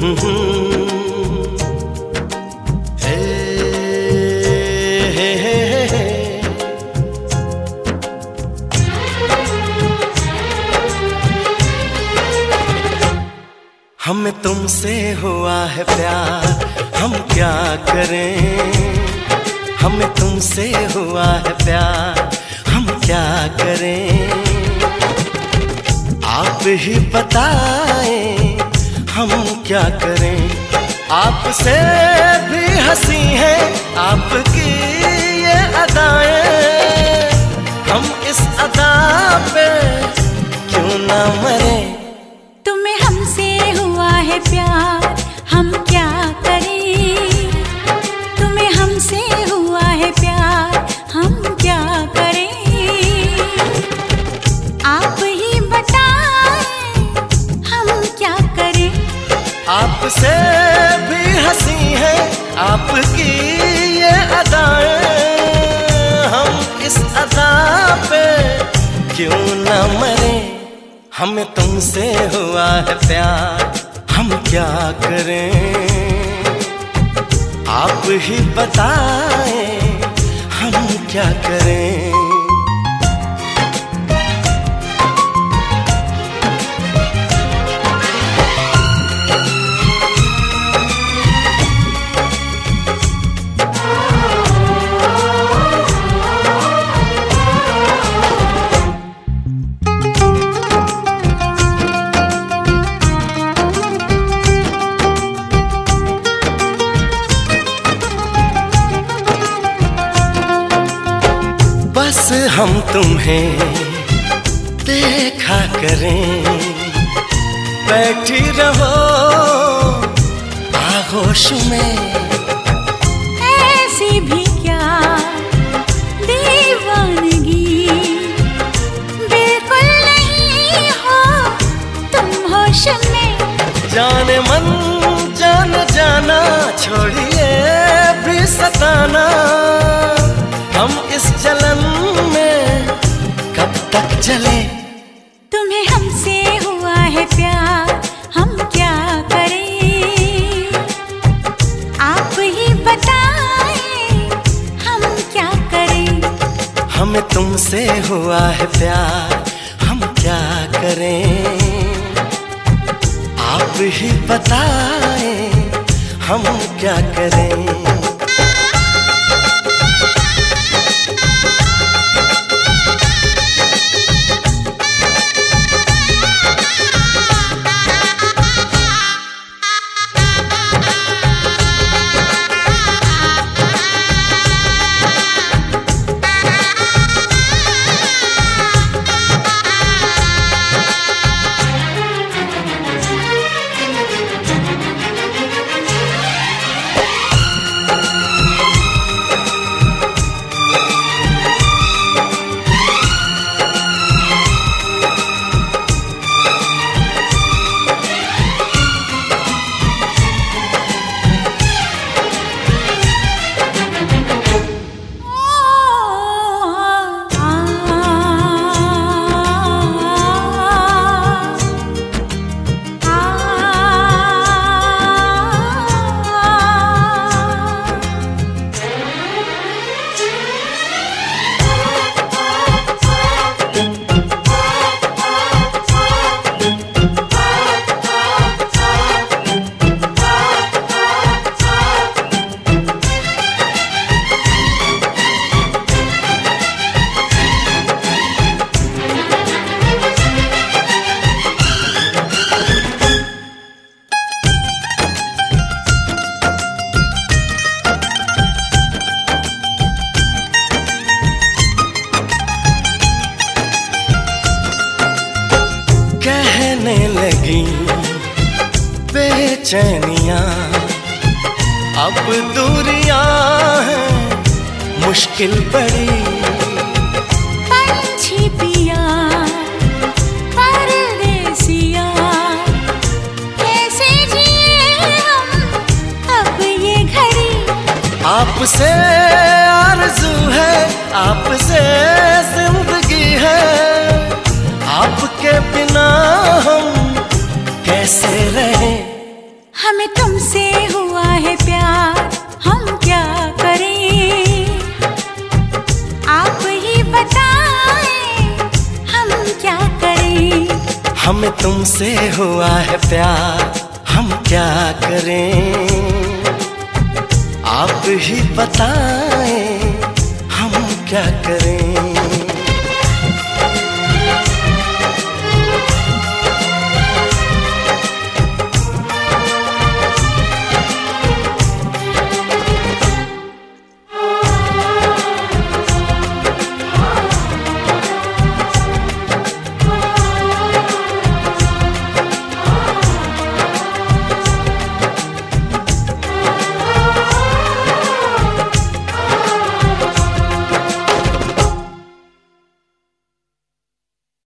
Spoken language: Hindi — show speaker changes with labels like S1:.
S1: हमें तुमसे हुआ है प्यार, हम क्या करें? हमें तुमसे हुआ है प्यार, हम क्या करें? आप ही बताएँ, हम क्या करें? आपसे भी हँसी है आपकी ये अदाएँ। आपसे भी हँसी है, आपकी ये अदाएँ। हम इस अदा पे क्यों न मरे? हमें तुमसे हुआ है प्यार, हम क्या करें? आप ही बताएँ, हम क्या करें? हम तुम्हें देखा करें। बैठी रहो आगोश में।
S2: ऐसी भी क्या दीवानगी? बिल्कुल नहीं हो तुम होश में।
S1: जाने मन जान जाना छोड़िए भी सताना। हम इस चले।
S2: तुम्हें हमसे हुआ है प्यार हम क्या करें? आप ही बताएँ हम क्या करें?
S1: हमें तुमसे हुआ है प्यार हम क्या करें? आप ही बताएँ हम क्या करें? लगी बेचैनिया। अब दूरियाँ हैं मुश्किल बड़ी
S2: पंछी पिया परदेसिया कैसे जिए हम अब ये घड़ी?
S1: आपसे आरज़ू है आपसे ज़िंदगी है। आपके बिना हम कैसे रहें
S2: हमें तुमसे हुआ है प्यार हम क्या करें? आप ही बताएँ हम क्या करें?
S1: हमें तुमसे हुआ है प्यार हम क्या करें? आप ही बताएँ हम क्या करें?